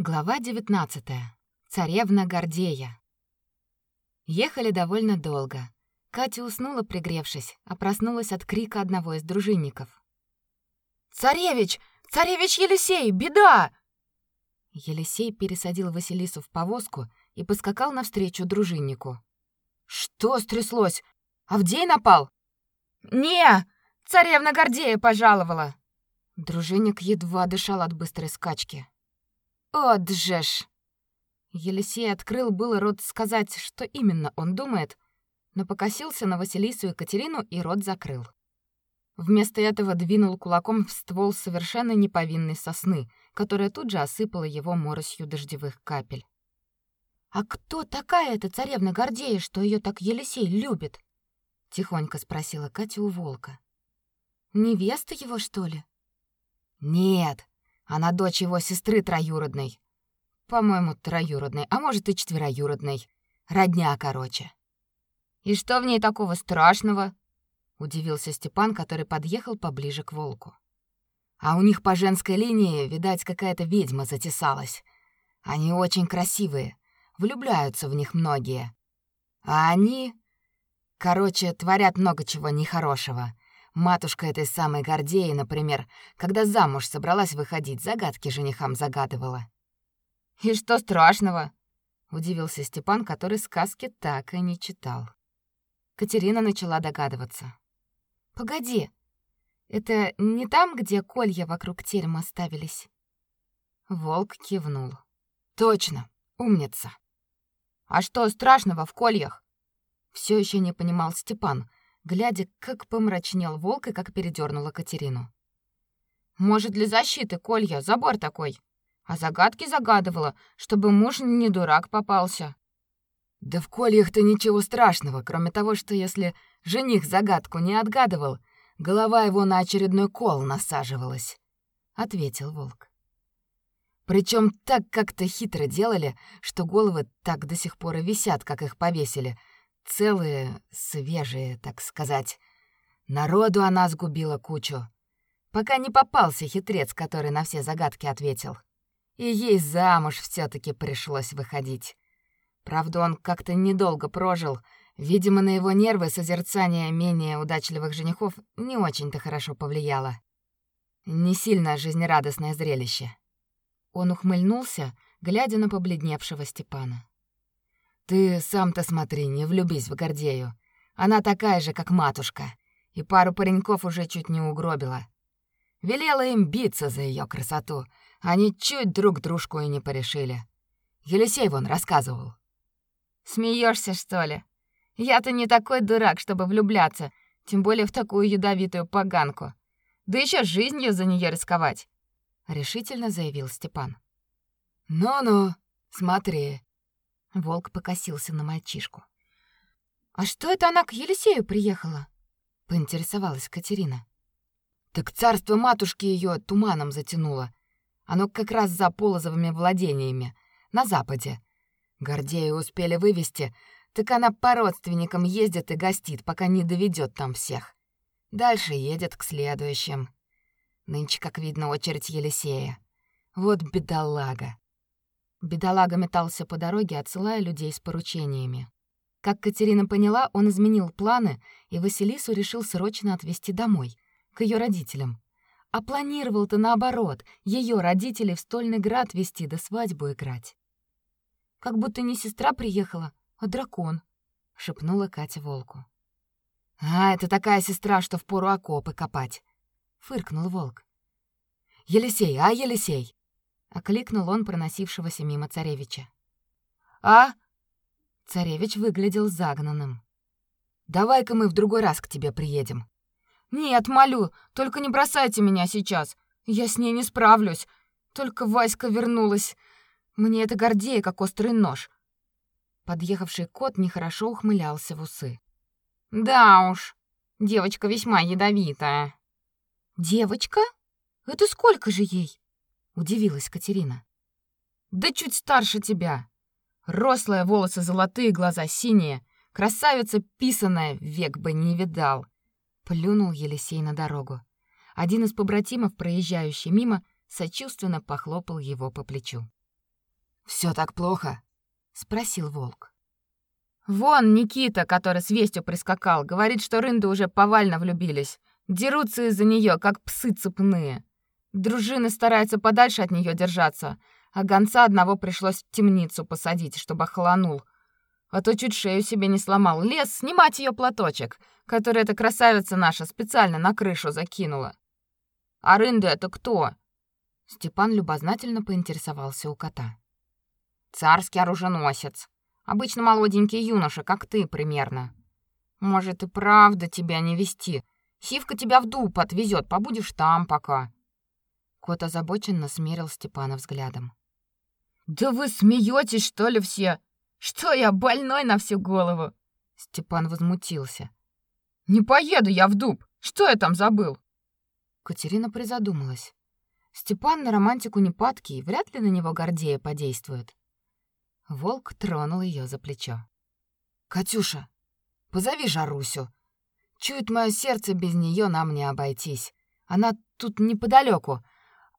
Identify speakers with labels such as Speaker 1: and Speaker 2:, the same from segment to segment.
Speaker 1: Глава 19. Царевна Гордея. Ехали довольно долго. Катя уснула, пригревшись, а проснулась от крика одного из дружинников.
Speaker 2: «Царевич! Царевич Елисей! Беда!»
Speaker 1: Елисей пересадил Василису в повозку и поскакал навстречу дружиннику.
Speaker 2: «Что стряслось? Авдей напал?»
Speaker 1: «Не! Царевна Гордея пожаловала!» Дружинник едва дышал от быстрой скачки. «От же ж!» Елисей открыл было рот сказать, что именно он думает, но покосился на Василису и Катерину и рот закрыл. Вместо этого двинул кулаком в ствол совершенно неповинной сосны, которая тут же осыпала его моросью дождевых капель. «А кто такая эта царевна Гордея, что ее так Елисей любит?» — тихонько спросила Катя у волка. «Невеста его, что ли?» «Нет, она дочь его сестры троюродной. По-моему, троюродной, а может и четвероюродной. Родня, короче. И что в ней такого страшного? удивился Степан, который подъехал поближе к волку. А у них по женской линии, видать, какая-то ведьма затесалась. Они очень красивые, влюбляются в них многие. А они, короче, творят много чего нехорошего. Матушка этой самой Гордеи, например, когда замуж собралась выходить, загадки женихам загадывала. «И что страшного?» — удивился Степан, который сказки так и не читал. Катерина начала догадываться. «Погоди, это не там, где колья вокруг терема ставились?» Волк кивнул. «Точно, умница!» «А что страшного в кольях?» Все еще не понимал Степан, глядя, как помрачнел волк и как передернула Катерину. Может, для защиты колья забор такой. А загадки загадывала, чтобы муж не дурак попался. Да в кольях-то ничего страшного, кроме того, что если жених загадку не отгадывал, голова его на очередной кол насаживалась, ответил волк. Причем так как-то хитро делали, что головы так до сих пор и висят, как их повесили, Целые, свежие, так сказать. Народу она сгубила кучу. Пока не попался хитрец, который на все загадки ответил. И ей замуж все таки пришлось выходить. Правда, он как-то недолго прожил. Видимо, на его нервы созерцание менее удачливых женихов не очень-то хорошо повлияло. Не сильно жизнерадостное зрелище. Он ухмыльнулся, глядя на побледневшего Степана. Ты сам-то смотри, не влюбись в Гордею. Она такая же, как матушка, и пару пареньков уже чуть не угробила. Велела им биться за ее красоту. Они чуть друг дружку и не порешили. Елисей вон рассказывал. Смеешься, что ли? Я-то не такой дурак, чтобы влюбляться, тем более в такую ядовитую поганку. Да еще жизнью за нее рисковать, решительно заявил Степан. Ну-ну, смотри, Волк покосился на мальчишку. А что это она к Елисею приехала? поинтересовалась Катерина. Так царство матушки ее туманом затянуло. Оно как раз за полозовыми владениями на западе. Гордею успели вывести, так она по родственникам ездит и гостит, пока не доведет там всех. Дальше едет к следующим. Нынче, как видно, очередь Елисея. Вот бедолага. Бедолага метался по дороге, отсылая людей с поручениями. Как Катерина поняла, он изменил планы, и Василису решил срочно отвезти домой, к ее родителям. А планировал-то наоборот, ее родителей в Стольный Град везти до свадьбу играть. Как будто не сестра приехала, а дракон, шепнула Катя волку. А, это такая сестра, что впору окопы копать, фыркнул волк. Елисей, а Елисей, окликнул он проносившегося мимо царевича. А? Царевич выглядел загнанным. Давай-ка мы в другой раз к тебе приедем. Нет, молю, только не бросайте меня сейчас. Я с ней не справлюсь. Только Васька вернулась. Мне это гордее, как острый нож. Подъехавший кот нехорошо ухмылялся в усы. Да уж, девочка весьма ядовитая. Девочка? Это сколько же ей? Удивилась Катерина. Да чуть старше тебя. Рослые волосы золотые, глаза синие, красавица писаная, век бы не видал. Плюнул Елисей на дорогу. Один из побратимов, проезжающий мимо, сочувственно похлопал его по плечу.
Speaker 2: Все так плохо?» — спросил волк.
Speaker 1: «Вон Никита, который с вестью прискакал, говорит, что рынды уже повально влюбились. Дерутся из-за нее, как псы цепные. Дружина старается подальше от нее держаться, а гонца одного пришлось в темницу посадить, чтобы охланул. А то чуть шею себе не сломал. Лез снимать ее платочек, который эта красавица наша специально на крышу закинула. А рынды это кто? Степан любознательно поинтересовался у кота. Царский оруженосец. Обычно молоденький юноша, как ты примерно. Может, и правда тебя не вести. Сивка тебя в дуб отвезет, побудешь там пока. Кот озабоченно смерил Степана взглядом. Да вы смеетесь, что ли, все? Что я больной на всю голову? Степан возмутился. Не поеду я в дуб. Что я там забыл? Катерина призадумалась. Степан на романтику не падкий, вряд ли на него Гордея подействует. Волк тронул ее за плечо.
Speaker 2: Катюша, позови Жарусю. Чует мое сердце, без нее нам не обойтись. Она тут неподалеку,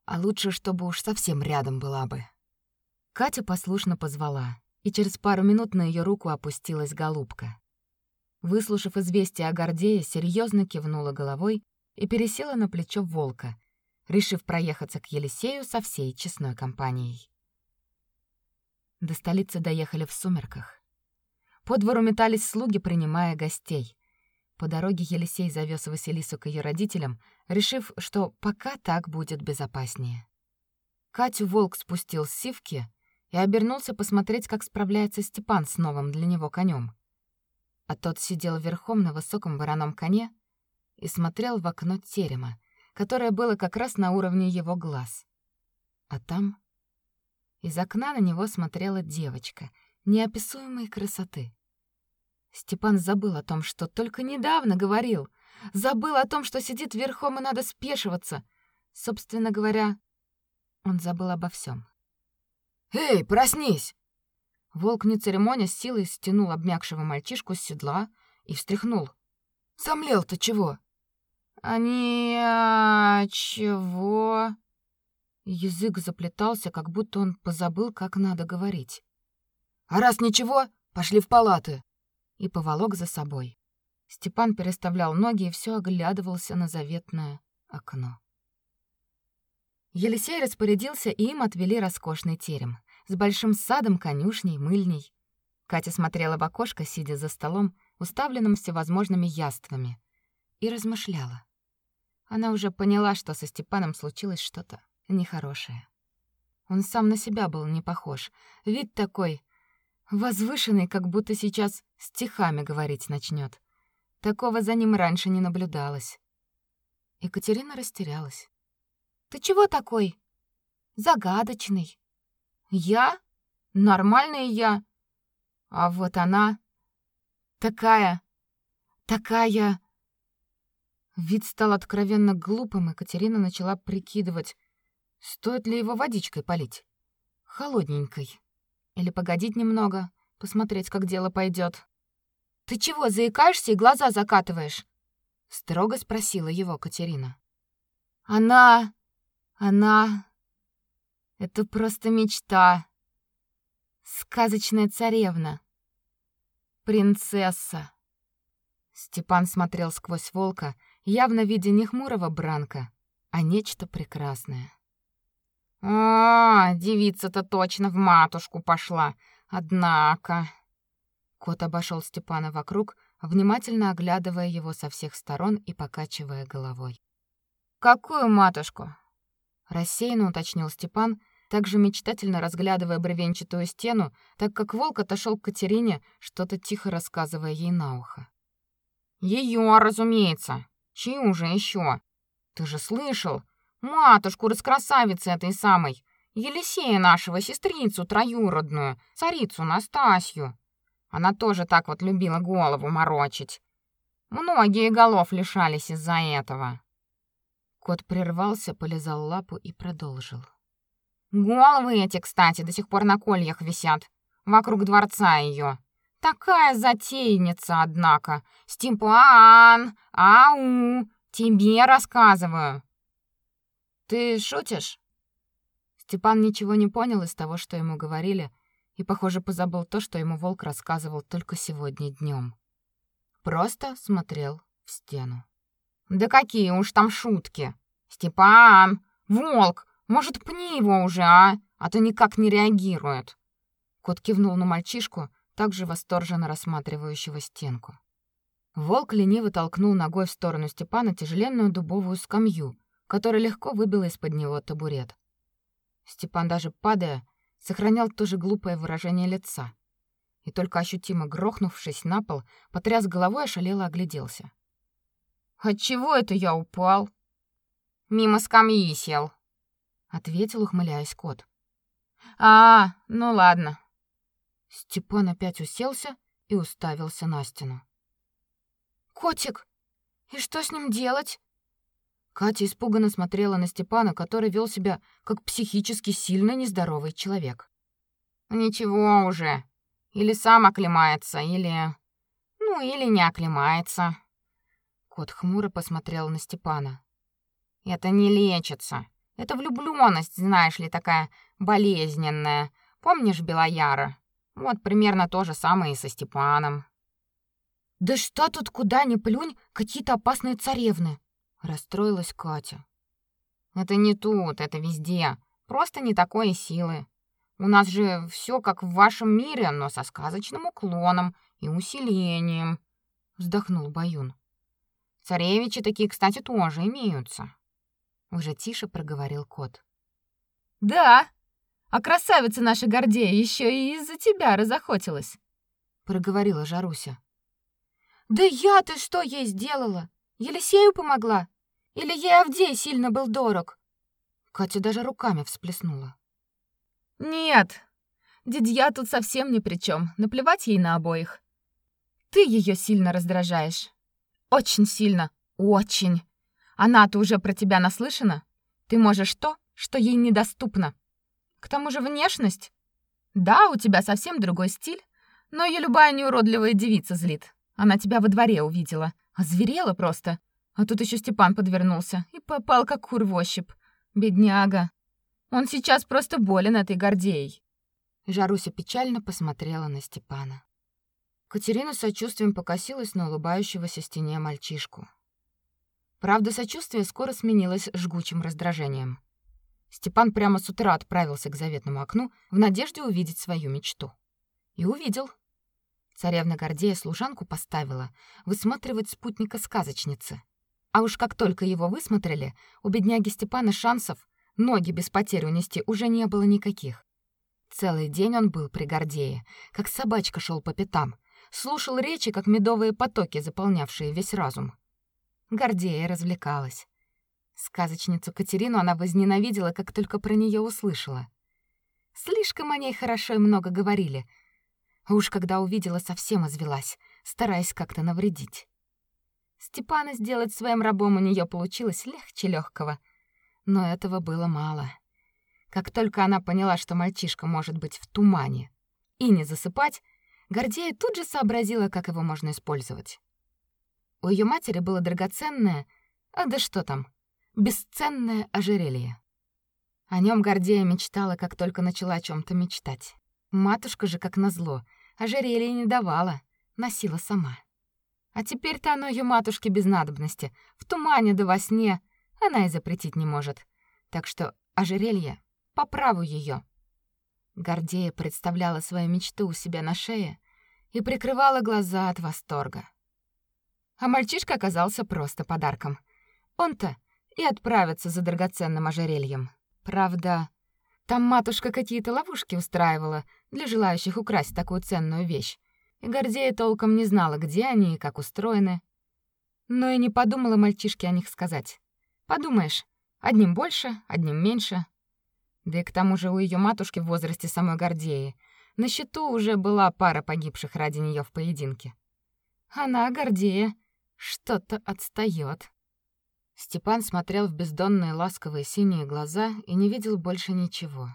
Speaker 2: а лучше, чтобы уж совсем рядом была бы.
Speaker 1: Катя послушно позвала, и через пару минут на ее руку опустилась голубка. Выслушав известие о Гордее, серьезно кивнула головой и пересела на плечо волка, решив проехаться к Елисею со всей честной компанией. До столицы доехали в сумерках. По двору метались слуги, принимая гостей. По дороге Елисей завез Василису к ее родителям, решив, что пока так будет безопаснее. Катю волк спустил с сивки и обернулся посмотреть, как справляется Степан с новым для него конем. А тот сидел верхом на высоком вороном коне и смотрел в окно терема, которое было как раз на уровне его глаз. А там из окна на него смотрела девочка неописуемой красоты. Степан забыл о том, что только недавно говорил. Забыл о том, что сидит верхом и надо спешиваться. Собственно говоря, он забыл обо всем.
Speaker 2: «Эй, проснись!»
Speaker 1: Волк, не церемоня, с силой стянул обмякшего мальчишку с седла и встряхнул.
Speaker 2: «Сомлел-то чего?»
Speaker 1: «А не... А, чего?» Язык заплетался, как будто он позабыл, как надо говорить.
Speaker 2: «А раз ничего, пошли в палаты!»
Speaker 1: И поволок за собой. Степан переставлял ноги и все оглядывался на заветное окно. Елисей распорядился, и им отвели роскошный терем с большим садом, конюшней, мыльней. Катя смотрела в окошко, сидя за столом, уставленным всевозможными яствами, и размышляла. Она уже поняла, что со Степаном случилось что-то нехорошее. Он сам на себя был не похож. Вид такой возвышенный, как будто сейчас стихами говорить начнет. Такого за ним раньше не наблюдалось. Екатерина растерялась. Ты чего такой загадочный? Я? Нормальный я. А вот она такая такая Вид стал откровенно глупым, и Катерина начала прикидывать, Стоит ли его водичкой полить? Холодненькой. Или погодить немного, посмотреть, как дело пойдет. Ты чего заикаешься и глаза закатываешь? строго спросила его Катерина. Она она это просто мечта. Сказочная царевна. Принцесса. Степан смотрел сквозь волка, явно видя не хмурого Бранка, а нечто прекрасное. А, девица-то точно в матушку пошла. Однако, кот обошел Степана вокруг, внимательно оглядывая его со всех сторон и покачивая головой. Какую матушку? рассеянно уточнил Степан, также мечтательно разглядывая бревенчатую стену, так как волк отошел к Катерине, что-то тихо рассказывая ей на ухо. Ее, разумеется. Чью же еще? Ты же слышал, матушку раскрасавицы этой самой, Елисея нашего, сестрицу троюродную, царицу Настасью. Она тоже так вот любила голову морочить. Многие голов лишались из-за этого. Кот прервался, полизал лапу и продолжил. Головы эти, кстати, до сих пор на кольях висят, вокруг дворца ее. Такая затейница, однако. Степан, ау, тебе рассказываю. Ты шутишь? Степан ничего не понял из того, что ему говорили, и, похоже, позабыл то, что ему волк рассказывал только сегодня днем. Просто смотрел в стену. Да какие уж там шутки. Степан, волк, может, пни его уже, а? А то никак не реагирует. Кот кивнул на мальчишку, также восторженно рассматривающего стенку. Волк лениво толкнул ногой в сторону Степана тяжеленную дубовую скамью, которая легко выбила из-под него табурет. Степан даже падая, сохранял то же глупое выражение лица. И только ощутимо грохнувшись на пол, потряс головой и ошалело огляделся. От чего это я упал? Мимо скамьи сел, ответил, ухмыляясь кот. А, ну ладно. Степан опять уселся и уставился на стену. Котик, и что с ним делать? Катя испуганно смотрела на Степана, который вел себя как психически сильно нездоровый человек. Ничего уже. Или сам оклемается, или ну, или не оклемается. Кот хмуро посмотрел на Степана. Это не лечится. Это влюблённость, знаешь ли, такая болезненная. Помнишь Белояра? Вот примерно то же самое и со Степаном. Да что тут куда ни плюнь, какие-то опасные царевны, расстроилась Катя. Это не тут, это везде. Просто не такой силы. У нас же все как в вашем мире, но со сказочным уклоном и усилением, вздохнул Баюн. Царевичи такие, кстати, тоже имеются. Уже тише проговорил кот. Да, а красавица наша Гордея еще и из-за тебя разохотилась, проговорила Жаруся. Да я-то что ей сделала? Елисею помогла? Или ей Авдей сильно был дорог? Катя даже руками всплеснула. Нет, дядя тут совсем ни при чем. Наплевать ей на обоих. Ты ее сильно раздражаешь. Очень сильно. Очень. Она-то уже про тебя наслышана. Ты можешь то, что ей недоступно. К тому же внешность. Да, у тебя совсем другой стиль, но ее любая неуродливая девица злит. Она тебя во дворе увидела, озверела просто. А тут еще Степан подвернулся и попал как кур в ощупь. Бедняга. Он сейчас просто болен этой Гордеей. Жаруся печально посмотрела на Степана. Катерина с сочувствием покосилась на улыбающегося стене мальчишку. Правда, сочувствие скоро сменилось жгучим раздражением. Степан прямо с утра отправился к заветному окну в надежде увидеть свою мечту. И увидел. Царевна Гордея служанку поставила высматривать спутника сказочницы. А уж как только его высмотрели, у бедняги Степана шансов ноги без потерь унести уже не было никаких. Целый день он был при Гордее, как собачка шел по пятам, слушал речи, как медовые потоки, заполнявшие весь разум. Гордея развлекалась. Сказочницу Катерину она возненавидела, как только про нее услышала. Слишком о ней хорошо и много говорили. А уж когда увидела, совсем извелась, стараясь как-то навредить. Степана сделать своим рабом у нее получилось легче легкого, но этого было мало. Как только она поняла, что мальчишка может быть в тумане и не засыпать, Гордея тут же сообразила, как его можно использовать. У ее матери было драгоценное, а да что там, бесценное ожерелье. О нем Гордея мечтала, как только начала о чем то мечтать. Матушка же, как назло, ожерелье не давала, носила сама. А теперь-то оно ее матушке без надобности, в тумане да во сне она и запретить не может. Так что ожерелье по праву ее. Гордея представляла свою мечту у себя на шее и прикрывала глаза от восторга. А мальчишка оказался просто подарком. Он-то и отправится за драгоценным ожерельем. Правда, там матушка какие-то ловушки устраивала для желающих украсть такую ценную вещь. И Гордея толком не знала, где они и как устроены. Но и не подумала мальчишке о них сказать. Подумаешь, одним больше, одним меньше, да и к тому же у ее матушки в возрасте самой Гордеи на счету уже была пара погибших ради нее в поединке. Она, Гордея, что-то отстаёт. Степан смотрел в бездонные ласковые синие глаза и не видел больше ничего.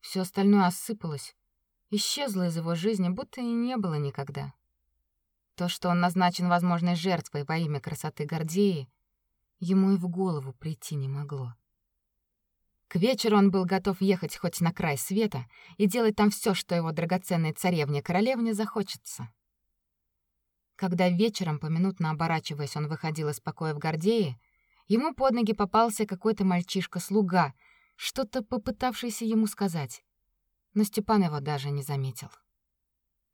Speaker 1: Все остальное осыпалось, исчезло из его жизни, будто и не было никогда. То, что он назначен возможной жертвой во имя красоты Гордеи, ему и в голову прийти не могло. К вечеру он был готов ехать хоть на край света и делать там все, что его драгоценной царевне-королевне захочется. Когда вечером, поминутно оборачиваясь, он выходил из покоя в Гордее, ему под ноги попался какой-то мальчишка-слуга, что-то попытавшийся ему сказать. Но Степан его даже не заметил.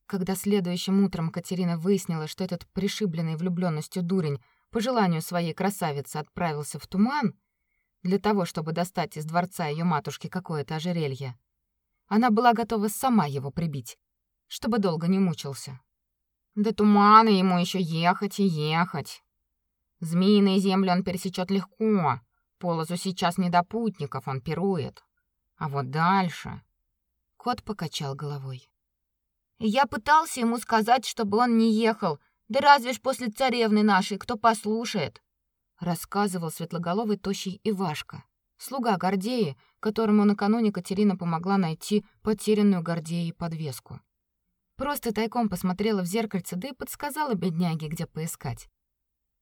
Speaker 1: Когда следующим утром Катерина выяснила, что этот пришибленный влюбленностью дурень по желанию своей красавицы отправился в туман, для того, чтобы достать из дворца ее матушки какое-то ожерелье. Она была готова сама его прибить, чтобы долго не мучился. До тумана ему еще ехать и ехать. Змеиные земли он пересечет легко. Полозу сейчас не до путников, он пирует. А вот дальше... Кот покачал головой. Я пытался ему сказать, чтобы он не ехал. Да разве ж после царевны нашей кто послушает? рассказывал светлоголовый тощий Ивашка, слуга Гордеи, которому накануне Катерина помогла найти потерянную Гордеей подвеску. Просто тайком посмотрела в зеркальце, да и подсказала бедняге, где поискать.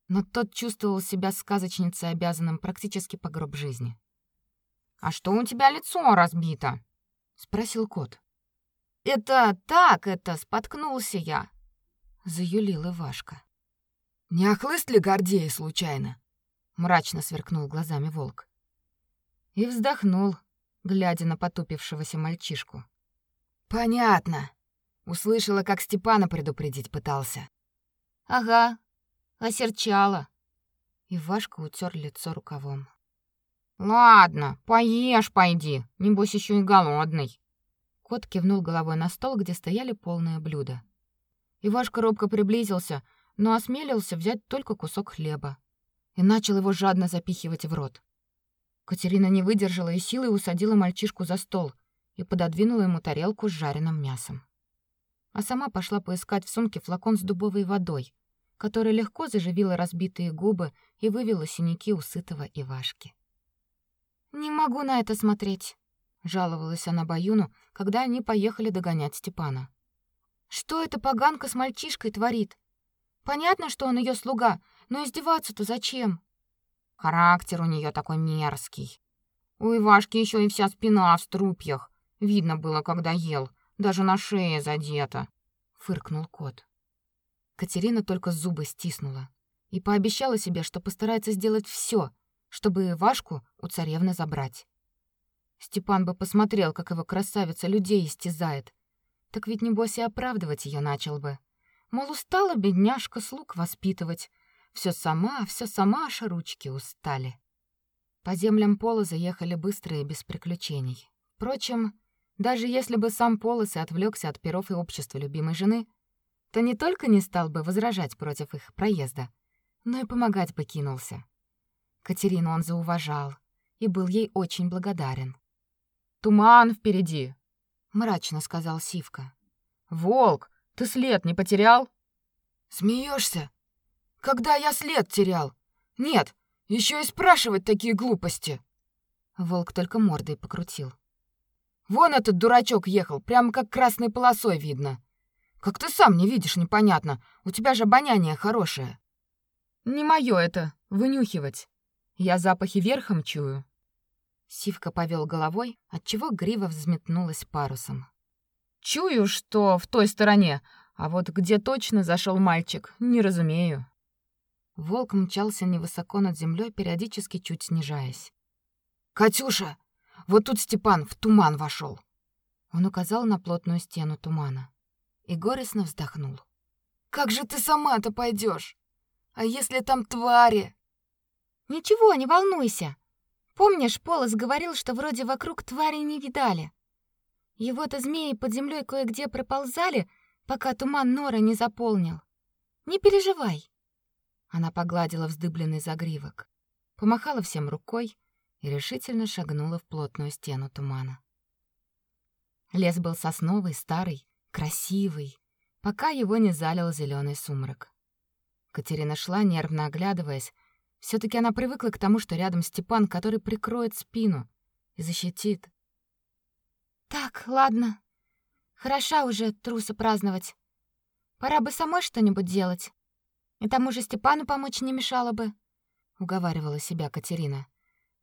Speaker 1: Но тот чувствовал себя сказочницей, обязанным практически по гроб жизни. «А что у тебя лицо разбито?» — спросил кот. «Это так, это споткнулся я», — заюлил Ивашка.
Speaker 2: «Не охлыст ли Гордея случайно?»
Speaker 1: мрачно сверкнул глазами волк. И вздохнул, глядя на потупившегося мальчишку.
Speaker 2: Понятно. Услышала, как Степана предупредить пытался.
Speaker 1: Ага. Осерчала. И Вашка утер лицо рукавом. Ладно, поешь, пойди, небось еще и голодный. Кот кивнул головой на стол, где стояли полные блюда. Ивашка робко приблизился, но осмелился взять только кусок хлеба и начал его жадно запихивать в рот. Катерина не выдержала и силой усадила мальчишку за стол и пододвинула ему тарелку с жареным мясом. А сама пошла поискать в сумке флакон с дубовой водой, которая легко заживила разбитые губы и вывела синяки у сытого Ивашки. «Не могу на это смотреть», — жаловалась она Баюну, когда они поехали догонять Степана. «Что эта поганка с мальчишкой творит? Понятно, что он ее слуга, но издеваться-то зачем? Характер у нее такой мерзкий. У Ивашки еще и вся спина в струпьях. Видно было, когда ел, даже на шее задета, фыркнул кот. Катерина только зубы стиснула и пообещала себе, что постарается сделать все, чтобы Ивашку у царевны забрать. Степан бы посмотрел, как его красавица людей истязает. Так ведь небось и оправдывать ее начал бы. Мол, устала бедняжка слуг воспитывать, все сама, все сама, аж ручки устали. По землям Пола заехали быстро и без приключений. Впрочем, даже если бы сам Полос и отвлекся от перов и общества любимой жены, то не только не стал бы возражать против их проезда, но и помогать бы кинулся. Катерину он зауважал и был ей очень благодарен. «Туман впереди», — мрачно сказал Сивка. «Волк, ты след не потерял?»
Speaker 2: Смеешься? Когда я след терял? Нет, еще и спрашивать такие глупости.
Speaker 1: Волк только мордой покрутил.
Speaker 2: Вон этот дурачок ехал, прямо как красной полосой видно. Как ты сам не видишь, непонятно. У тебя же обоняние хорошее.
Speaker 1: Не мое это вынюхивать. Я запахи верхом чую. Сивка повел головой, отчего грива взметнулась парусом. Чую, что в той стороне, а вот где точно зашел мальчик, не разумею. Волк мчался невысоко над землей, периодически чуть снижаясь.
Speaker 2: «Катюша, вот тут Степан в туман вошел.
Speaker 1: Он указал на плотную стену тумана и горестно вздохнул.
Speaker 2: «Как же ты сама-то пойдешь? А если там твари?»
Speaker 1: «Ничего, не волнуйся. Помнишь, Полос говорил, что вроде вокруг твари не видали? Его-то змеи под землей кое-где проползали, пока туман нора не заполнил. Не переживай. Она погладила вздыбленный загривок, помахала всем рукой и решительно шагнула в плотную стену тумана. Лес был сосновый, старый, красивый, пока его не залил зеленый сумрак. Катерина шла, нервно оглядываясь. все таки она привыкла к тому, что рядом Степан, который прикроет спину и защитит. «Так, ладно. Хороша уже труса праздновать. Пора бы самой что-нибудь делать. И тому же Степану помочь не мешало бы, уговаривала себя Катерина.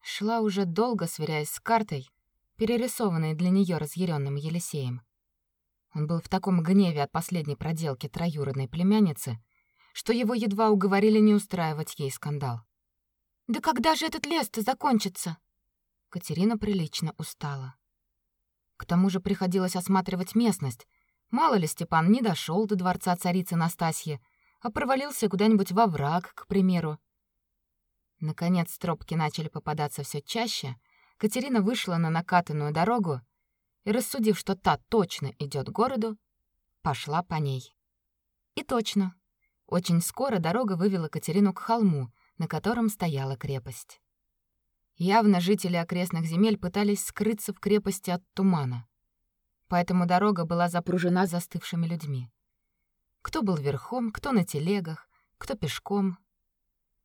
Speaker 1: Шла уже долго, сверяясь с картой, перерисованной для нее разъяренным Елисеем. Он был в таком гневе от последней проделки троюродной племянницы, что его едва уговорили не устраивать ей скандал. «Да когда же этот лес-то закончится?» Катерина прилично устала. К тому же приходилось осматривать местность. Мало ли Степан не дошел до дворца царицы Настасьи, а провалился куда-нибудь во враг, к примеру. Наконец тропки начали попадаться все чаще. Катерина вышла на накатанную дорогу и, рассудив, что та точно идет к городу, пошла по ней. И точно. Очень скоро дорога вывела Катерину к холму, на котором стояла крепость. Явно жители окрестных земель пытались скрыться в крепости от тумана. Поэтому дорога была запружена застывшими людьми. Кто был верхом, кто на телегах, кто пешком.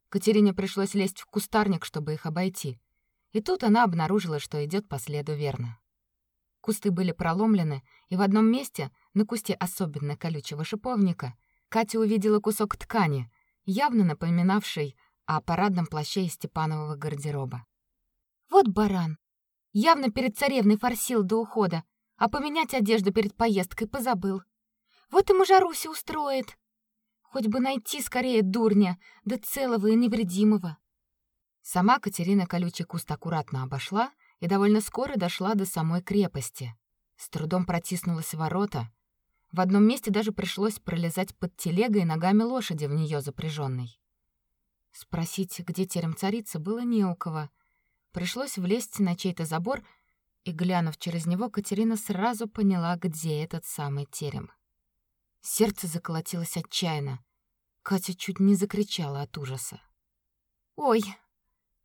Speaker 1: Катерине пришлось лезть в кустарник, чтобы их обойти. И тут она обнаружила, что идет по следу верно. Кусты были проломлены, и в одном месте, на кусте особенно колючего шиповника, Катя увидела кусок ткани, явно напоминавший о парадном плаще из Степанового гардероба. Вот баран. Явно перед царевной форсил до ухода, а поменять одежду перед поездкой позабыл. Вот ему Жаруся устроит. Хоть бы найти скорее дурня, да целого и невредимого. Сама Катерина колючий куст аккуратно обошла и довольно скоро дошла до самой крепости. С трудом протиснулась в ворота. В одном месте даже пришлось пролезать под телегой ногами лошади в нее запряженной. Спросить, где терем царицы, было не у кого. Пришлось влезть на чей-то забор, и, глянув через него, Катерина сразу поняла, где этот самый терем. Сердце заколотилось отчаянно. Катя чуть не закричала от ужаса. «Ой,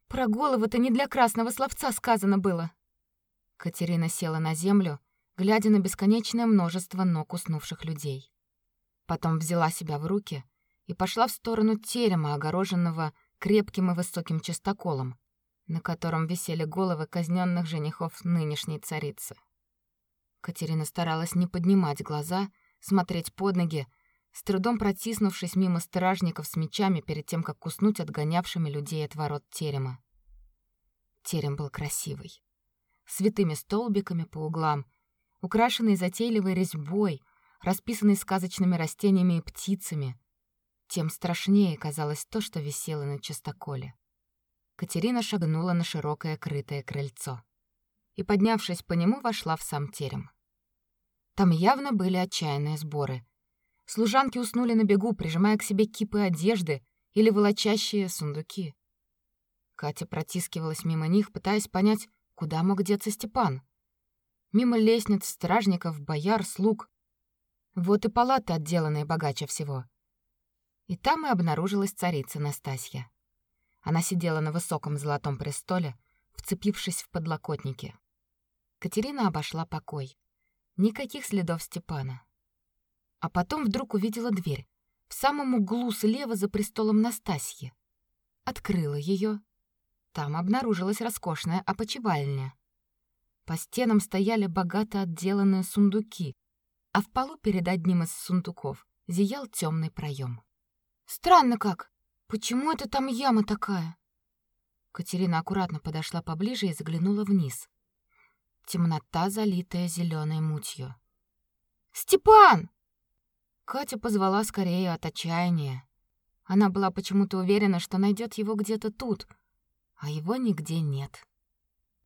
Speaker 1: про голову-то не для красного словца сказано было. Катерина села на землю, глядя на бесконечное множество ног уснувших людей. Потом взяла себя в руки и пошла в сторону терема, огороженного крепким и высоким частоколом, на котором висели головы казненных женихов нынешней царицы. Катерина старалась не поднимать глаза, смотреть под ноги, с трудом протиснувшись мимо стражников с мечами перед тем, как куснуть отгонявшими людей от ворот терема. Терем был красивый, с витыми столбиками по углам, украшенный затейливой резьбой, расписанный сказочными растениями и птицами. Тем страшнее казалось то, что висело на частоколе. Катерина шагнула на широкое крытое крыльцо и, поднявшись по нему, вошла в сам терем. Там явно были отчаянные сборы — Служанки уснули на бегу, прижимая к себе кипы одежды или волочащие сундуки. Катя протискивалась мимо них, пытаясь понять, куда мог деться Степан. Мимо лестниц, стражников, бояр, слуг. Вот и палаты, отделанные богаче всего. И там и обнаружилась царица Настасья. Она сидела на высоком золотом престоле, вцепившись в подлокотники. Катерина обошла покой. Никаких следов Степана. А потом вдруг увидела дверь в самом углу слева за престолом Настасьи. Открыла ее. Там обнаружилась роскошная опочивальня. По стенам стояли богато отделанные сундуки, а в полу перед одним из сундуков зиял темный проем. Странно как. Почему это там яма такая? Катерина аккуратно подошла поближе и заглянула вниз. Темнота, залитая зеленой мутью. Степан! Катя позвала скорее от отчаяния. Она была почему-то уверена, что найдет его где-то тут, а его нигде нет.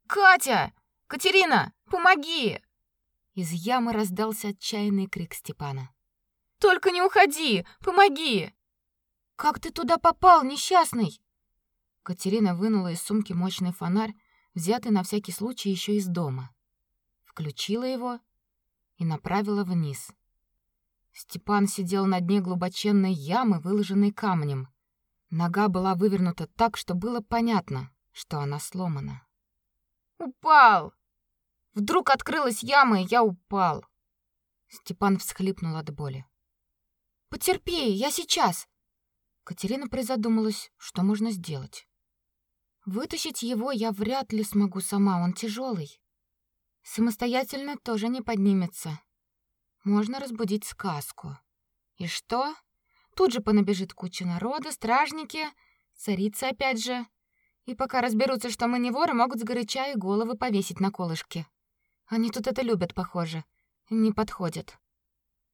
Speaker 1: «Катя! Катерина, помоги!» Из ямы раздался отчаянный крик Степана. «Только не уходи! Помоги!» «Как ты туда попал, несчастный?» Катерина вынула из сумки мощный фонарь, взятый на всякий случай еще из дома. Включила его и направила вниз. Степан сидел на дне глубоченной ямы, выложенной камнем. Нога была вывернута так, что было понятно, что она сломана. «Упал! Вдруг открылась яма, и я упал!» Степан всхлипнул от боли. «Потерпи, я сейчас!» Катерина призадумалась, что можно сделать. Вытащить его я вряд ли смогу сама, он тяжелый. Самостоятельно тоже не поднимется. Можно разбудить сказку. И что? Тут же понабежит куча народа, стражники, царица опять же. И пока разберутся, что мы не воры, могут сгоряча и головы повесить на колышке. Они тут это любят, похоже. Не подходит.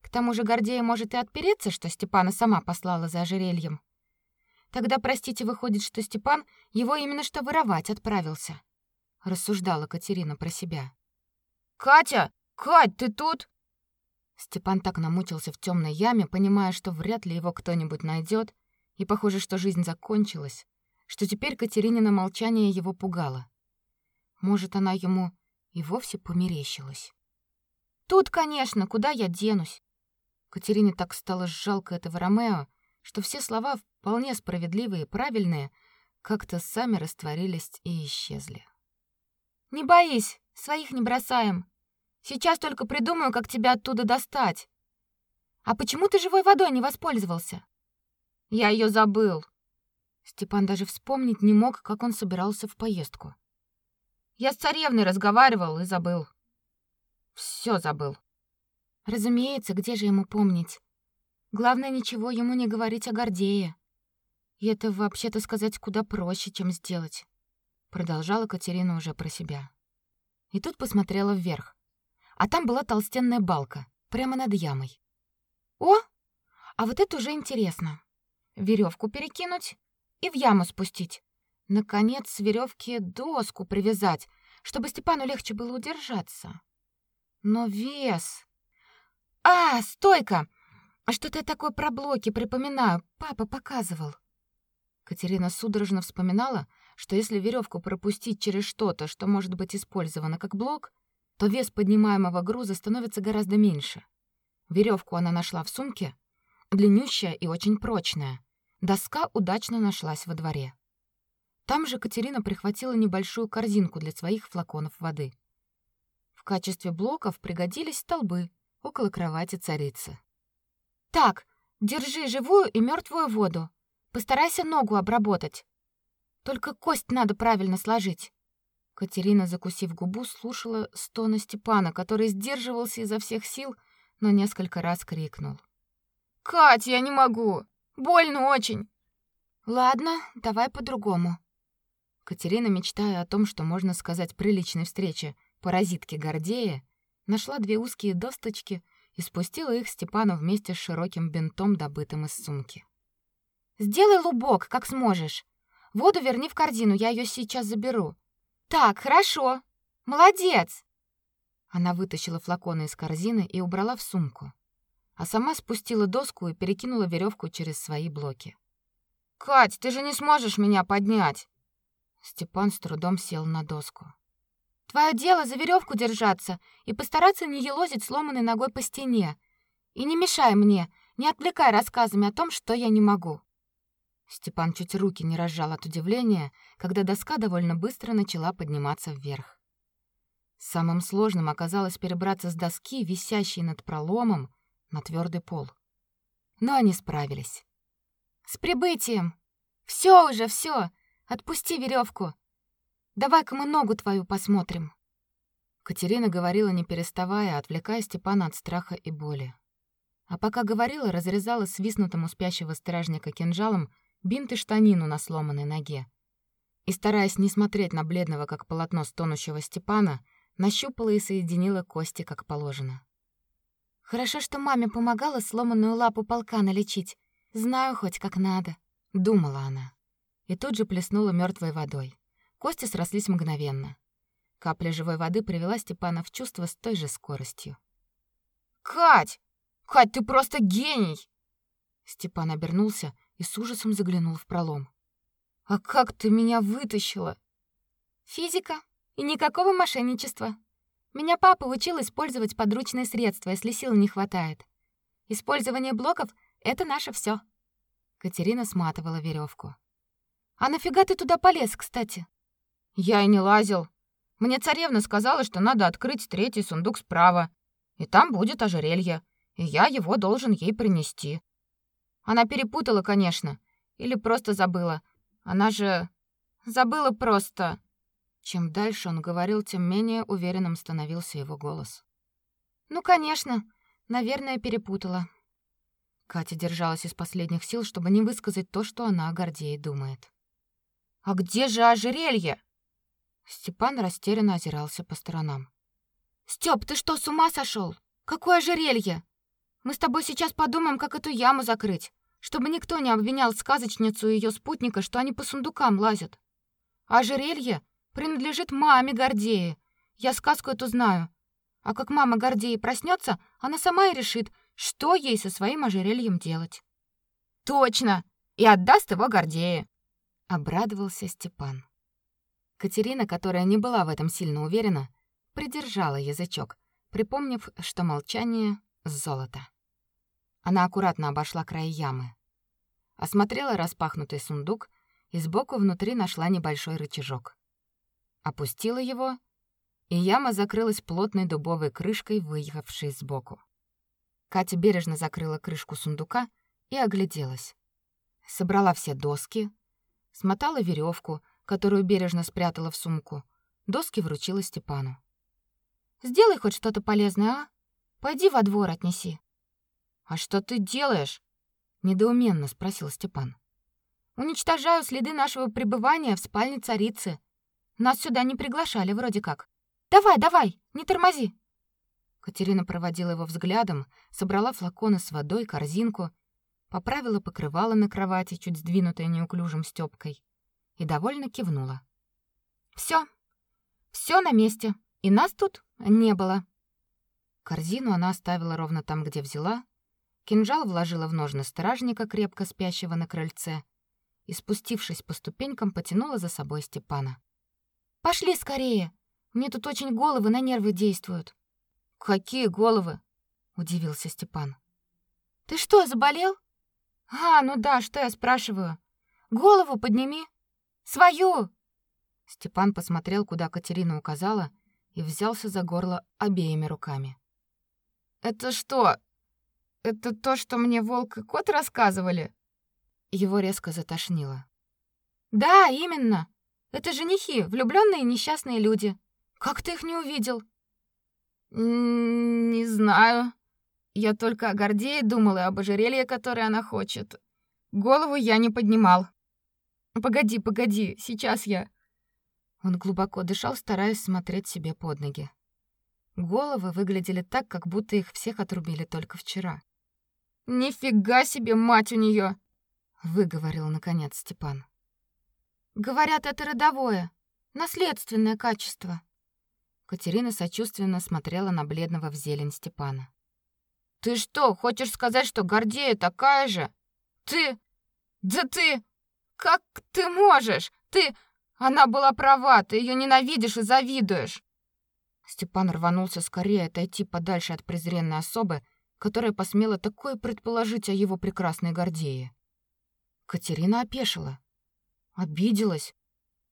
Speaker 1: К тому же Гордея может и отпереться, что Степана сама послала за ожерельем. Тогда, простите, выходит, что Степан его именно что воровать отправился. Рассуждала Катерина про себя.
Speaker 2: «Катя! Кать, ты тут?»
Speaker 1: Степан так намучился в темной яме, понимая, что вряд ли его кто-нибудь найдет, и похоже, что жизнь закончилась, что теперь Катеринина молчание его пугало. Может, она ему и вовсе померещилась. Тут, конечно, куда я денусь? Катерине так стало жалко этого Ромео, что все слова, вполне справедливые и правильные, как-то сами растворились и исчезли. Не боись, своих не бросаем. Сейчас только придумаю, как тебя оттуда достать. А почему ты живой водой не воспользовался? Я ее забыл. Степан даже вспомнить не мог, как он собирался в поездку. Я с царевной разговаривал и забыл. Все забыл. Разумеется, где же ему помнить? Главное ничего ему не говорить о Гордее. И это вообще-то сказать куда проще, чем сделать, продолжала Катерина уже про себя. И тут посмотрела вверх. А там была толстенная балка, прямо над ямой. О, а вот это уже интересно. Веревку перекинуть и в яму спустить. Наконец, с веревки доску привязать, чтобы Степану легче было удержаться. Но вес... А, стойка! А что-то я такое про блоки припоминаю. Папа показывал. Катерина судорожно вспоминала, что если веревку пропустить через что-то, что может быть использовано как блок, то вес поднимаемого груза становится гораздо меньше. Веревку она нашла в сумке, длиннющая и очень прочная. Доска удачно нашлась во дворе. Там же Катерина прихватила небольшую корзинку для своих флаконов воды. В качестве блоков пригодились столбы около кровати царицы. Так, держи живую и мертвую воду. Постарайся ногу обработать. Только кость надо правильно сложить. Катерина, закусив губу, слушала стоны Степана, который сдерживался изо всех сил, но несколько раз крикнул:
Speaker 2: "Кать, я не могу. Больно очень".
Speaker 1: Ладно, давай по-другому. Катерина, мечтая о том, что можно сказать при личной встрече, паразитки Гордея, нашла две узкие досточки и спустила их Степану вместе с широким бинтом, добытым из сумки. Сделай лубок, как сможешь. Воду верни в корзину, я ее сейчас заберу. Так, хорошо. Молодец. Она вытащила флаконы из корзины и убрала в сумку, а сама спустила доску и перекинула веревку через свои блоки.
Speaker 2: Кать, ты же не сможешь меня поднять.
Speaker 1: Степан с трудом сел на доску. Твое дело за веревку держаться и постараться не елозить сломанной ногой по стене. И не мешай мне, не отвлекай рассказами о том, что я не могу. Степан чуть руки не разжал от удивления, когда доска довольно быстро начала подниматься вверх. Самым сложным оказалось перебраться с доски, висящей над проломом, на твердый пол. Но они справились. С прибытием. Все уже, все. Отпусти веревку. Давай-ка мы ногу твою посмотрим. Катерина говорила не переставая, отвлекая Степана от страха и боли. А пока говорила, разрезала свистнутому спящего стражника кинжалом бинт и штанину на сломанной ноге. И стараясь не смотреть на бледного как полотно стонущего Степана, нащупала и соединила кости как положено. Хорошо, что маме помогала сломанную лапу полка налечить. Знаю хоть как надо, думала она. И тут же плеснула мертвой водой. Кости срослись мгновенно. Капля живой воды привела Степана в чувство с той же скоростью.
Speaker 2: Кать! Кать, ты просто гений.
Speaker 1: Степан обернулся и с ужасом заглянул в пролом. А как ты меня вытащила? Физика и никакого мошенничества. Меня папа учил использовать подручные средства, если сил не хватает. Использование блоков это наше все. Катерина сматывала веревку. А нафига ты туда полез, кстати?
Speaker 2: Я и не лазил. Мне царевна сказала, что надо открыть третий сундук справа, и там будет ожерелье, и я его должен ей принести. Она перепутала, конечно, или просто забыла. Она же забыла просто. Чем дальше он говорил, тем менее уверенным становился его голос. Ну, конечно, наверное, перепутала. Катя держалась из последних сил, чтобы не высказать то, что она о Гордее думает.
Speaker 1: А где же ожерелье?
Speaker 2: Степан растерянно озирался по сторонам.
Speaker 1: Стёп, ты что, с ума сошел? Какое ожерелье? Мы с тобой сейчас подумаем, как эту яму закрыть, чтобы никто не обвинял сказочницу и ее спутника, что они по сундукам лазят. А ожерелье принадлежит маме Гордеи. Я сказку эту знаю. А как мама Гордеи проснется, она сама и решит, что ей со своим ожерельем делать. Точно, и отдаст его Гордее,
Speaker 2: обрадовался Степан. Катерина, которая не была в этом сильно уверена, придержала язычок, припомнив, что молчание золото. Она аккуратно обошла край ямы, осмотрела распахнутый сундук и сбоку внутри нашла небольшой рычажок. Опустила его, и яма закрылась плотной дубовой крышкой, выехавшей сбоку. Катя бережно закрыла крышку сундука и огляделась. Собрала все доски, смотала веревку, которую бережно спрятала в сумку. Доски вручила Степану.
Speaker 1: Сделай хоть что-то полезное, а? Пойди во двор отнеси.
Speaker 2: А что ты делаешь? недоуменно спросил Степан.
Speaker 1: Уничтожаю следы нашего пребывания в спальне царицы. Нас сюда не приглашали вроде как. Давай, давай, не тормози.
Speaker 2: Катерина проводила его взглядом, собрала флаконы с водой, корзинку, поправила покрывало на кровати, чуть сдвинутое неуклюжим стёпкой, и довольно кивнула.
Speaker 1: Всё. Всё на месте. И нас тут не было.
Speaker 2: Корзину она оставила ровно там, где взяла, кинжал вложила в ножны стражника, крепко спящего на крыльце, и, спустившись по ступенькам, потянула за собой Степана.
Speaker 1: «Пошли скорее! Мне тут очень головы на нервы действуют».
Speaker 2: «Какие головы?» — удивился Степан.
Speaker 1: «Ты что, заболел?» «А, ну да, что я спрашиваю? Голову подними! Свою!»
Speaker 2: Степан посмотрел, куда Катерина указала, и взялся за горло обеими руками.
Speaker 1: Это что? Это то, что мне волк и кот рассказывали?
Speaker 2: Его резко затошнило.
Speaker 1: Да, именно. Это женихи, влюбленные несчастные люди. Как ты их не увидел? Не знаю. Я только о Гордее думал и об ожерелье, которое она хочет. Голову я не поднимал. Погоди, погоди, сейчас я.
Speaker 2: Он глубоко дышал, стараясь смотреть себе под ноги. Головы выглядели так, как будто их всех отрубили только вчера.
Speaker 1: Нифига себе, мать у нее,
Speaker 2: выговорил наконец Степан.
Speaker 1: Говорят, это родовое, наследственное качество.
Speaker 2: Катерина сочувственно смотрела на бледного в зелень Степана.
Speaker 1: Ты что, хочешь сказать, что Гордея такая же? Ты Да ты как ты можешь? Ты она была права, ты ее ненавидишь и завидуешь.
Speaker 2: Степан рванулся скорее отойти подальше от презренной особы, которая посмела такое предположить о его прекрасной Гордее. Катерина опешила, обиделась,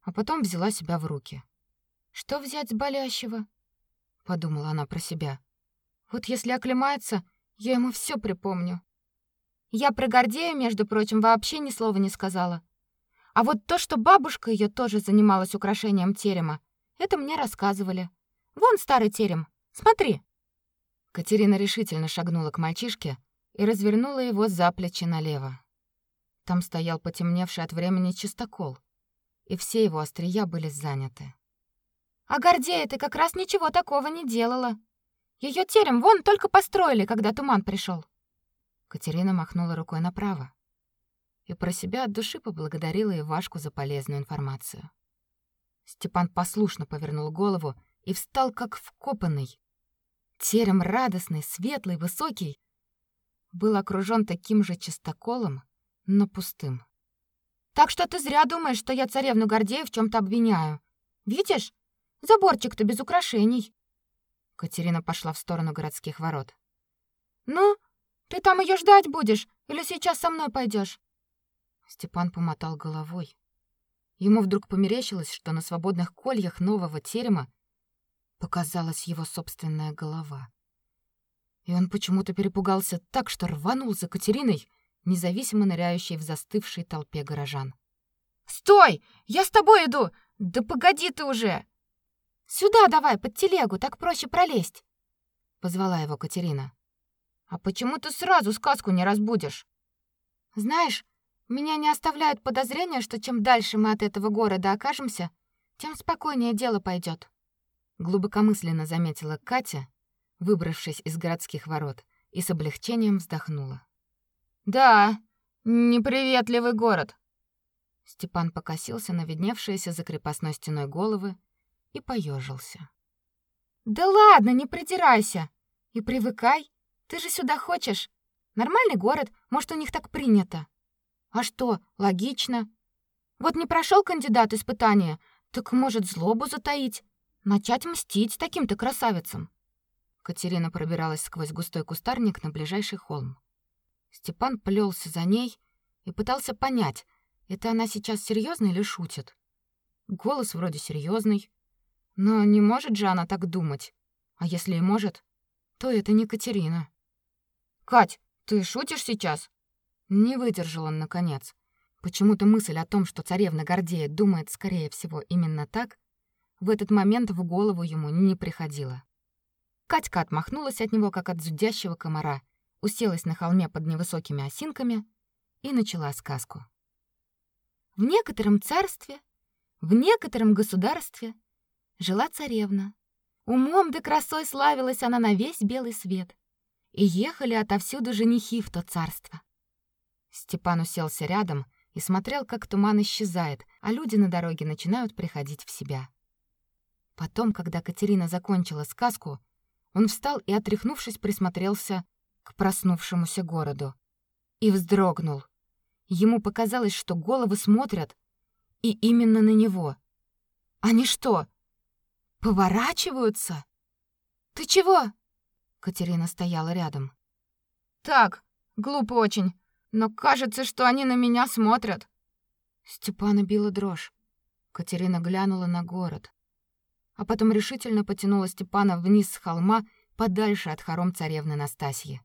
Speaker 2: а потом взяла себя в руки. Что взять с болящего? подумала она про себя. Вот если оклемается, я ему все припомню.
Speaker 1: Я про Гордею, между прочим, вообще ни слова не сказала. А вот то, что бабушка ее тоже занималась украшением терема, это мне рассказывали. Вон старый терем. Смотри.
Speaker 2: Катерина решительно шагнула к мальчишке и развернула его за плечи налево. Там стоял потемневший от времени чистокол, и все его острия были заняты.
Speaker 1: А Гордея ты как раз ничего такого не делала. Ее терем вон только построили, когда туман пришел.
Speaker 2: Катерина махнула рукой направо и про себя от души поблагодарила Ивашку за полезную информацию. Степан послушно повернул голову и встал как вкопанный. Терем радостный, светлый, высокий был окружен таким же чистоколом, но пустым.
Speaker 1: Так что ты зря думаешь, что я царевну Гордею в чем то обвиняю. Видишь? Заборчик-то без украшений.
Speaker 2: Катерина пошла в сторону городских ворот.
Speaker 1: Ну, ты там ее ждать будешь или сейчас со мной пойдешь?
Speaker 2: Степан помотал головой. Ему вдруг померещилось, что на свободных кольях нового терема показалась его собственная голова. И он почему-то перепугался так, что рванул за Катериной, независимо ныряющей в застывшей толпе горожан.
Speaker 1: «Стой! Я с тобой иду! Да погоди ты уже!» «Сюда давай, под телегу, так проще пролезть!» — позвала его Катерина. «А почему ты сразу сказку не разбудишь?» «Знаешь, Меня не оставляют подозрения, что чем дальше мы от этого города окажемся, тем спокойнее дело пойдет. Глубокомысленно заметила Катя, выбравшись из городских ворот, и с облегчением вздохнула. Да, неприветливый город. Степан покосился на видневшиеся за крепостной стеной головы и поежился. Да ладно, не придирайся. И привыкай. Ты же сюда хочешь. Нормальный город, может, у них так принято. А что, логично. Вот не прошел кандидат испытания, так может злобу затаить, начать мстить таким-то красавицам. Катерина пробиралась сквозь густой кустарник на ближайший холм. Степан плелся за ней и пытался понять, это она сейчас серьезно или шутит. Голос вроде серьезный, но не может же она так думать. А если и может, то это не Катерина. Кать, ты шутишь сейчас? Не выдержал он наконец. Почему-то мысль о том, что царевна Гордея думает, скорее всего, именно так, в этот момент в голову ему не приходила. Катька отмахнулась от него, как от зудящего комара, уселась на холме под невысокими осинками и начала сказку. В некотором царстве, в некотором государстве жила царевна. Умом да красой славилась она на весь белый свет. И ехали отовсюду женихи в то царство. Степан уселся рядом и смотрел, как туман исчезает, а люди на дороге начинают приходить в себя. Потом, когда Катерина закончила сказку, он встал и, отряхнувшись, присмотрелся к проснувшемуся городу и вздрогнул. Ему показалось, что головы смотрят и именно на него. Они что, поворачиваются? Ты чего? Катерина стояла рядом. Так, глупо очень. Но кажется, что они на меня смотрят. Степана била дрожь. Катерина глянула на город, а потом решительно потянула Степана вниз с холма, подальше от хором царевны Настасьи.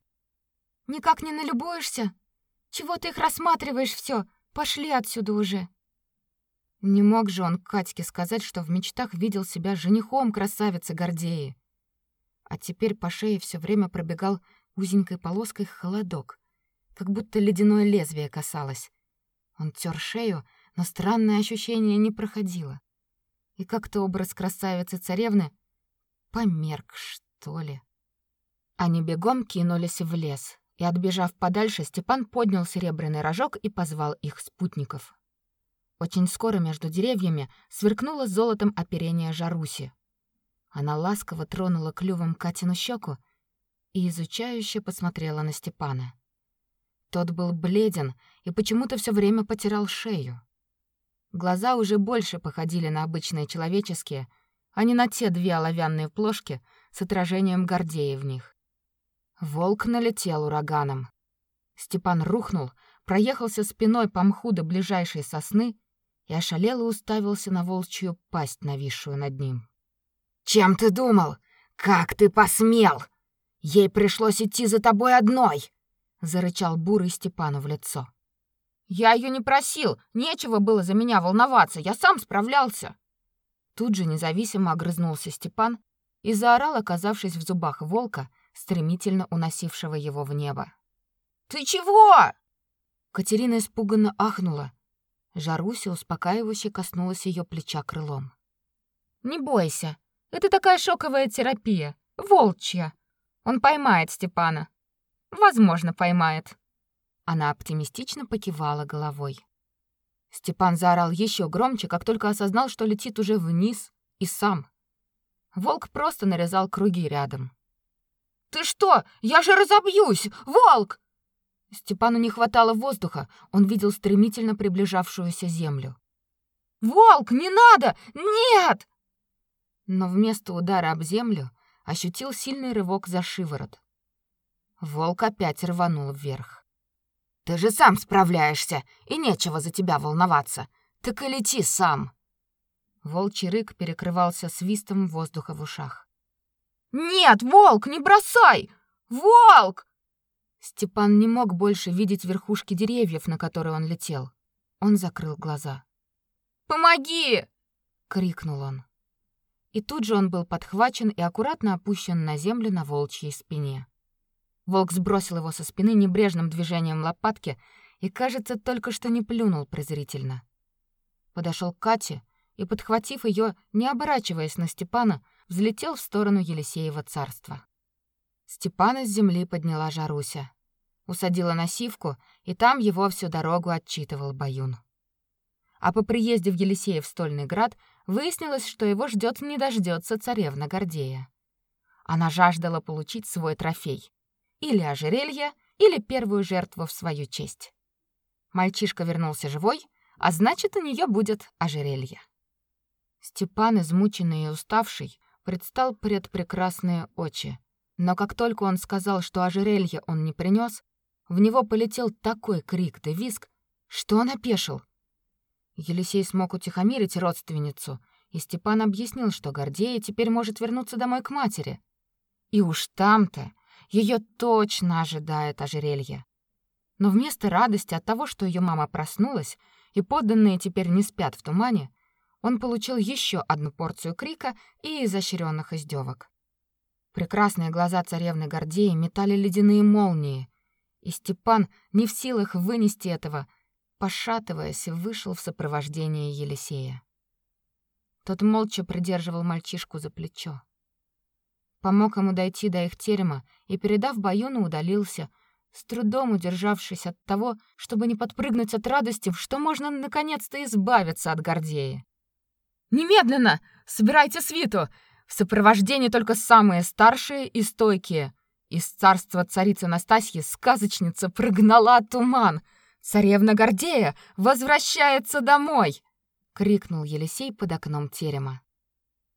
Speaker 1: Никак не налюбуешься? Чего ты их рассматриваешь все? Пошли отсюда уже. Не мог же он Катьке сказать, что в мечтах видел себя женихом красавицы Гордеи. А теперь по шее все время пробегал узенькой полоской холодок как будто ледяное лезвие касалось. Он тер шею, но странное ощущение не проходило. И как-то образ красавицы-царевны померк, что ли. Они бегом кинулись в лес, и, отбежав подальше, Степан поднял серебряный рожок и позвал их спутников. Очень скоро между деревьями сверкнуло золотом оперение Жаруси. Она ласково тронула клювом Катину щеку и изучающе посмотрела на Степана. Тот был бледен и почему-то все время потирал шею. Глаза уже больше походили на обычные человеческие, а не на те две оловянные плошки с отражением Гордея в них. Волк налетел ураганом. Степан рухнул, проехался спиной по мху до ближайшей сосны и ошалело уставился на волчью пасть, нависшую над ним. «Чем ты думал? Как ты посмел? Ей пришлось идти за тобой одной!» Зарычал бурый Степану в лицо. Я ее не просил, нечего было за меня волноваться, я сам справлялся. Тут же независимо огрызнулся Степан и заорал, оказавшись в зубах волка, стремительно уносившего его в небо. Ты чего? Катерина испуганно ахнула. Жаруся успокаивающе коснулась ее плеча крылом. Не бойся, это такая шоковая терапия, волчья. Он поймает Степана. Возможно, поймает. Она оптимистично покивала головой. Степан заорал еще громче, как только осознал, что летит уже вниз и сам. Волк просто нарезал круги рядом. Ты что? Я же разобьюсь! Волк! Степану не хватало воздуха, он видел стремительно приближавшуюся землю. Волк, не надо! Нет! Но вместо удара об землю ощутил сильный рывок за шиворот. Волк опять рванул вверх. Ты же сам справляешься, и нечего за тебя волноваться. Так и лети сам. Волчий рык перекрывался свистом воздуха в ушах. Нет, волк, не бросай! Волк! Степан не мог больше видеть верхушки деревьев, на которые он летел. Он закрыл глаза. Помоги! крикнул он. И тут же он был подхвачен и аккуратно опущен на землю на волчьей спине. Волк сбросил его со спины небрежным движением лопатки и, кажется, только что не плюнул презрительно. Подошел к Кате и, подхватив ее, не оборачиваясь на Степана, взлетел в сторону Елисеева царства. Степана с земли подняла Жаруся, усадила на сивку, и там его всю дорогу отчитывал Баюн. А по приезде в Елисеев стольный град выяснилось, что его ждет не дождется царевна Гордея. Она жаждала получить свой трофей: или ожерелье, или первую жертву в свою честь. Мальчишка вернулся живой, а значит, у нее будет ожерелье. Степан, измученный и уставший, предстал пред прекрасные очи. Но как только он сказал, что ожерелье он не принес, в него полетел такой крик да визг, что он опешил. Елисей смог утихомирить родственницу, и Степан объяснил, что Гордея теперь может вернуться домой к матери. И уж там-то ее точно ожидает ожерелье. Но вместо радости от того, что ее мама проснулась, и подданные теперь не спят в тумане, он получил еще одну порцию крика и изощренных издевок. Прекрасные глаза царевны Гордеи метали ледяные молнии, и Степан, не в силах вынести этого, пошатываясь, вышел в сопровождении Елисея. Тот молча придерживал мальчишку за плечо. Помог ему дойти до их терема и, передав Баюну, удалился, с трудом удержавшись от того, чтобы не подпрыгнуть от радости, что можно наконец-то избавиться от Гордея. «Немедленно! Собирайте свиту! В сопровождении только самые старшие и стойкие!» Из царства царицы Настасьи сказочница прогнала туман. Царевна Гордея возвращается домой, крикнул Елисей под окном терема.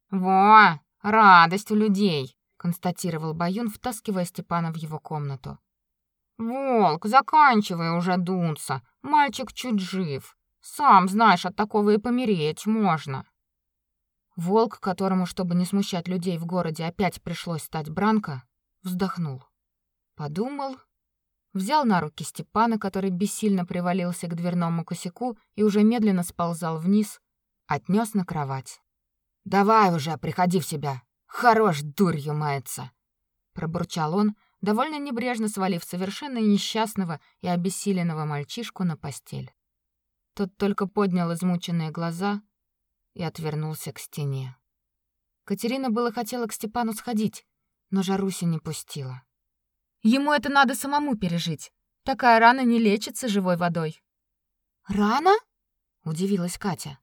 Speaker 1: Во, радость у людей, констатировал Баюн, втаскивая Степана в его комнату. Волк, заканчивай уже дуться. Мальчик чуть жив. Сам знаешь, от такого и помереть можно. Волк, которому, чтобы не смущать людей в городе, опять пришлось стать Бранко, вздохнул. Подумал, взял на руки Степана, который бессильно привалился к дверному косяку и уже медленно сползал вниз, отнес на кровать. «Давай уже, приходи в себя. Хорош дурью мается!» Пробурчал он, довольно небрежно свалив совершенно несчастного и обессиленного мальчишку на постель. Тот только поднял измученные глаза и отвернулся к стене. Катерина было хотела к Степану сходить, но Жаруся не пустила. Ему это надо самому пережить. Такая рана не лечится живой водой. Рана? удивилась Катя.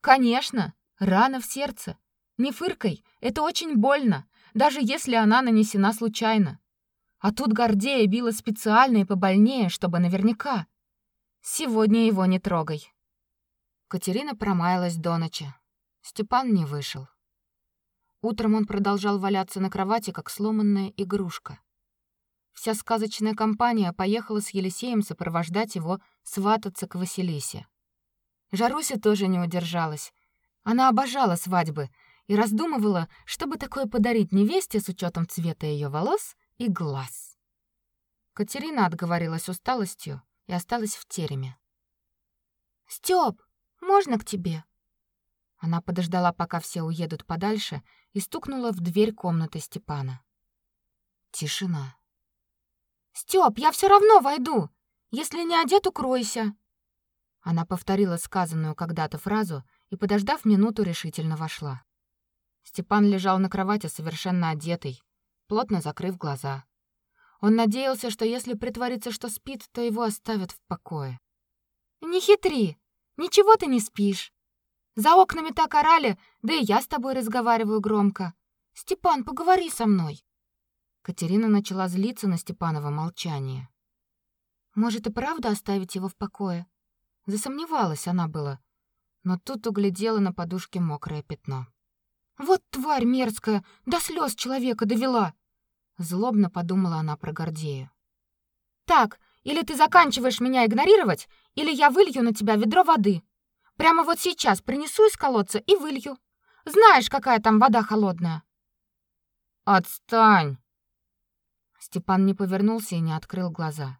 Speaker 1: Конечно, рана в сердце. Не фыркой, это очень больно, даже если она нанесена случайно. А тут Гордея била специально и побольнее, чтобы наверняка. Сегодня его не трогай. Катерина промаялась до ночи. Степан не вышел. Утром он продолжал валяться на кровати, как сломанная игрушка. Вся сказочная компания поехала с Елисеем сопровождать его свататься к Василисе. Жаруся тоже не удержалась. Она обожала свадьбы и раздумывала, чтобы такое подарить невесте с учетом цвета ее волос и глаз. Катерина отговорилась усталостью и осталась в тереме. «Стёп, можно к тебе?» Она подождала, пока все уедут подальше, и стукнула в дверь комнаты Степана. Тишина. «Стёп, я все равно войду! Если не одет, укройся!» Она повторила сказанную когда-то фразу и, подождав минуту, решительно вошла. Степан лежал на кровати совершенно одетый, плотно закрыв глаза. Он надеялся, что если притвориться, что спит, то его оставят в покое. «Не хитри! Ничего ты не спишь!» За окнами так орали, да и я с тобой разговариваю громко. Степан, поговори со мной. Катерина начала злиться на Степанова молчание. Может, и правда оставить его в покое? Засомневалась она была, но тут углядела на подушке мокрое пятно. Вот тварь мерзкая, до слез человека довела, злобно подумала она про Гордею. Так, или ты заканчиваешь меня игнорировать, или я вылью на тебя ведро воды. Прямо вот сейчас принесу из колодца и вылью. Знаешь, какая там вода холодная. Отстань. Степан не повернулся и не открыл глаза.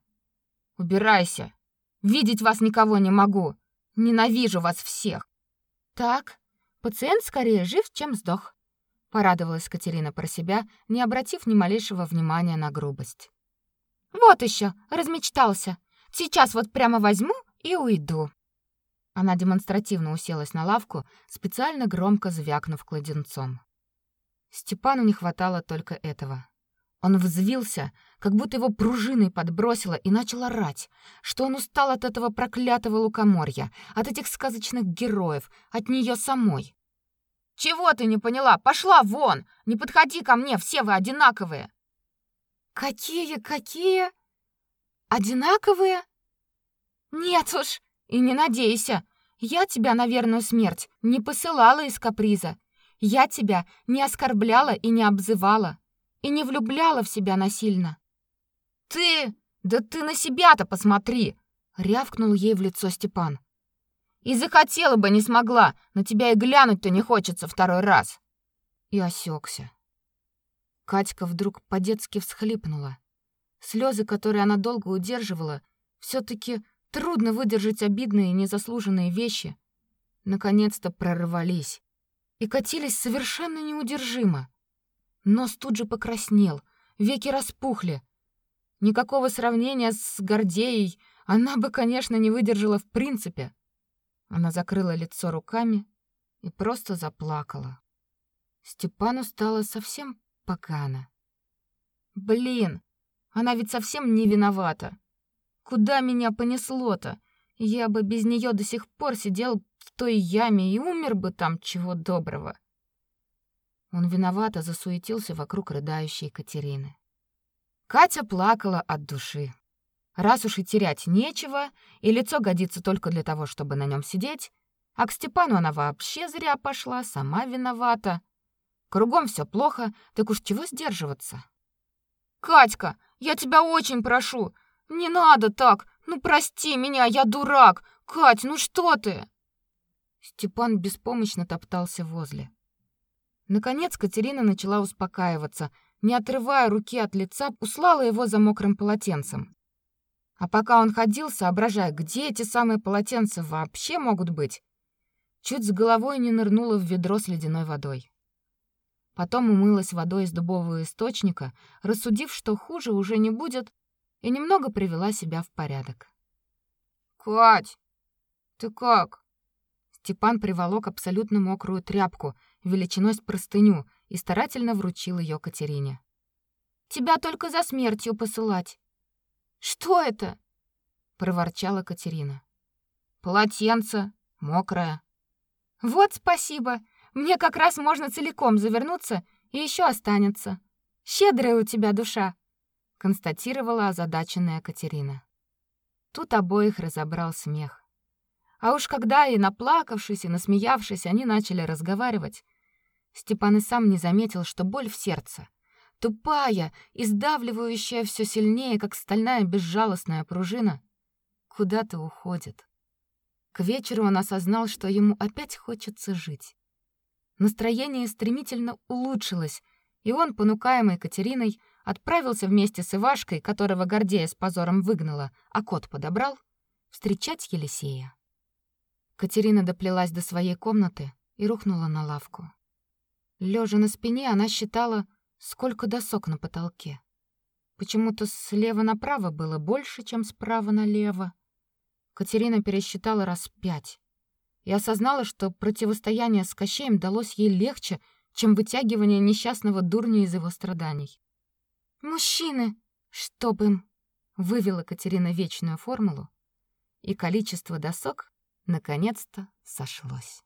Speaker 1: Убирайся. Видеть вас никого не могу. Ненавижу вас всех. Так, пациент скорее жив, чем сдох. Порадовалась Катерина про себя, не обратив ни малейшего внимания на грубость. Вот еще, размечтался. Сейчас вот прямо возьму и уйду. Она демонстративно уселась на лавку, специально громко звякнув кладенцом. Степану не хватало только этого. Он взвился, как будто его пружиной подбросило и начал орать, что он устал от этого проклятого лукоморья, от этих сказочных героев, от нее самой. «Чего ты не поняла? Пошла вон! Не подходи ко мне, все вы одинаковые!»
Speaker 2: «Какие, какие? Одинаковые?»
Speaker 1: «Нет уж, и не надейся. Я тебя на верную смерть не посылала из каприза. Я тебя не оскорбляла и не обзывала и не влюбляла в себя насильно. Ты, да ты на себя-то посмотри, рявкнул ей в лицо Степан. И захотела бы, не смогла, на тебя и глянуть-то не хочется второй раз. И осекся. Катька вдруг по-детски всхлипнула. Слезы, которые она долго удерживала, все таки трудно выдержать обидные и незаслуженные вещи, наконец-то прорвались и катились совершенно неудержимо. Нос тут же покраснел, веки распухли. Никакого сравнения с Гордеей она бы, конечно, не выдержала в принципе. Она закрыла лицо руками и просто заплакала. Степану стало совсем погано. Блин, она ведь совсем не виновата. Куда меня понесло-то? Я бы без нее до сих пор сидел в той яме и умер бы там чего доброго. Он виновато засуетился вокруг рыдающей Катерины. Катя плакала от души. Раз уж и терять нечего, и лицо годится только для того, чтобы на нем сидеть, а к Степану она вообще зря пошла, сама виновата. Кругом все плохо, так уж чего сдерживаться? Катька, я тебя очень прошу, не надо так. Ну прости меня, я дурак. Кать, ну что ты? Степан беспомощно топтался возле. Наконец Катерина начала успокаиваться, не отрывая руки от лица, услала его за мокрым полотенцем. А пока он ходил, соображая, где эти самые полотенца вообще могут быть, чуть с головой не нырнула в ведро с ледяной водой. Потом умылась водой из дубового источника, рассудив, что хуже уже не будет, и немного привела себя в порядок. «Кать, ты как?» Степан приволок абсолютно мокрую тряпку, величиной с простыню, и старательно вручил ее Катерине. «Тебя только за смертью посылать». «Что это?» — проворчала Катерина. «Полотенце, мокрое». «Вот спасибо. Мне как раз можно целиком завернуться, и еще останется. Щедрая у тебя душа», — констатировала озадаченная Катерина. Тут обоих разобрал смех. А уж когда и наплакавшись, и насмеявшись, они начали разговаривать, Степан и сам не заметил, что боль в сердце, тупая и сдавливающая все сильнее, как стальная безжалостная пружина, куда-то уходит. К вечеру он осознал, что ему опять хочется жить. Настроение стремительно улучшилось, и он, понукаемый Катериной, отправился вместе с Ивашкой, которого Гордея с позором выгнала, а кот подобрал, встречать Елисея. Катерина доплелась до своей комнаты и рухнула на лавку. Лежа на спине, она считала, сколько досок на потолке. Почему-то слева направо было больше, чем справа налево. Катерина пересчитала раз пять и осознала, что противостояние с Кощеем далось ей легче, чем вытягивание несчастного дурня из его страданий. «Мужчины, чтоб им!» — вывела Катерина вечную формулу, и количество досок наконец-то сошлось.